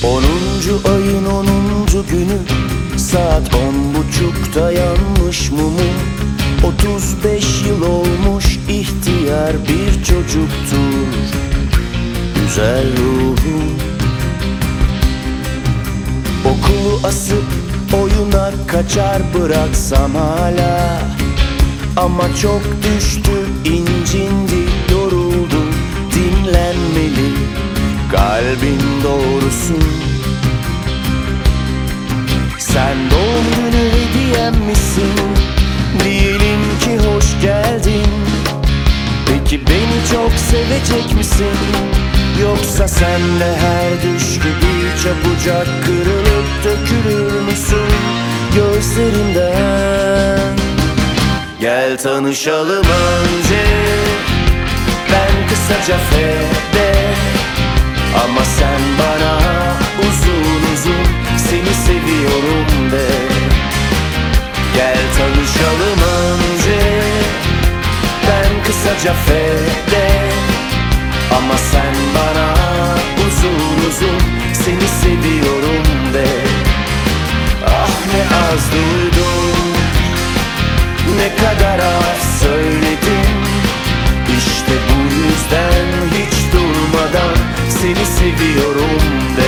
Şu ayın onuncu günü Saat on buçukta yanmış mumu. 35 yıl olmuş ihtiyar bir çocuktur. Güzel ruhum Okulu asıp oyuna kaçar bıraksam hala. Ama çok düştü incindi Kalbin doğrusu. Sen doğum günü hediyem misin? Diyelim ki hoş geldin. Peki beni çok sevecek misin? Yoksa sen de her düş gibi çabucak kırılıp dökülür müsün Gözlerimden Gel tanışalım önce Ben kısaca Fede Ama sen bana uzun uzun Seni seviyorum de. Gel tanışalım önce Ben kısaca Fede Ama sen bana uzun uzun Seni seviyorum de. Ah ne az duydum Ne kadar az Seni seviyorum de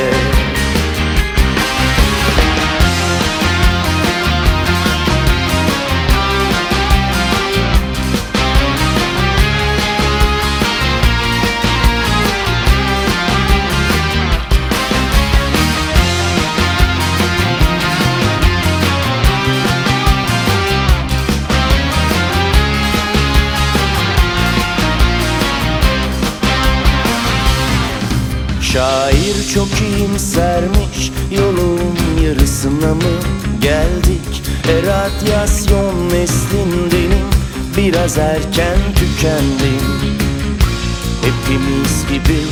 Şair çok iyimsermiş Yolun yarısına mı geldik? E radyasyon neslindenim Biraz erken tükendim. Hepimiz gibi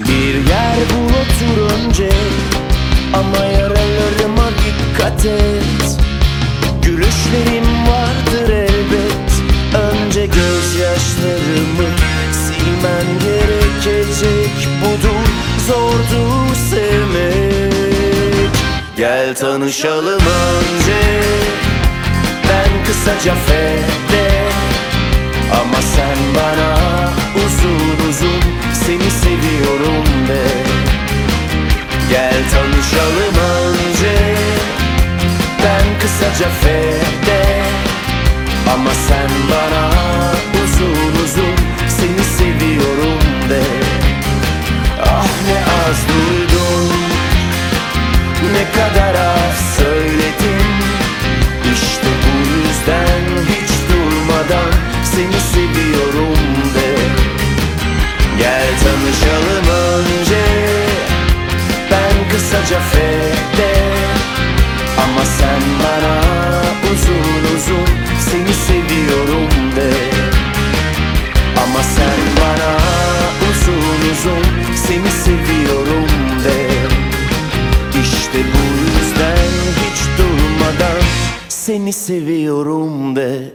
Bir yer bul otur Gel tanışalım önce. Ben kısaca Fede Ama sen bana uzun uzun Seni seviyorum de. Gel tanışalım önce. Ben kısaca Fede Ama sen bana Ne kadar az söyledim İşte bu yüzden hiç durmadan Seni seviyorum de. Gel tanışalım önce Ben kısaca Fede ama sen bana uzun uzun seni seviyorum de. Ama sen bana uzun uzun seni seviyorum seni seviyorum de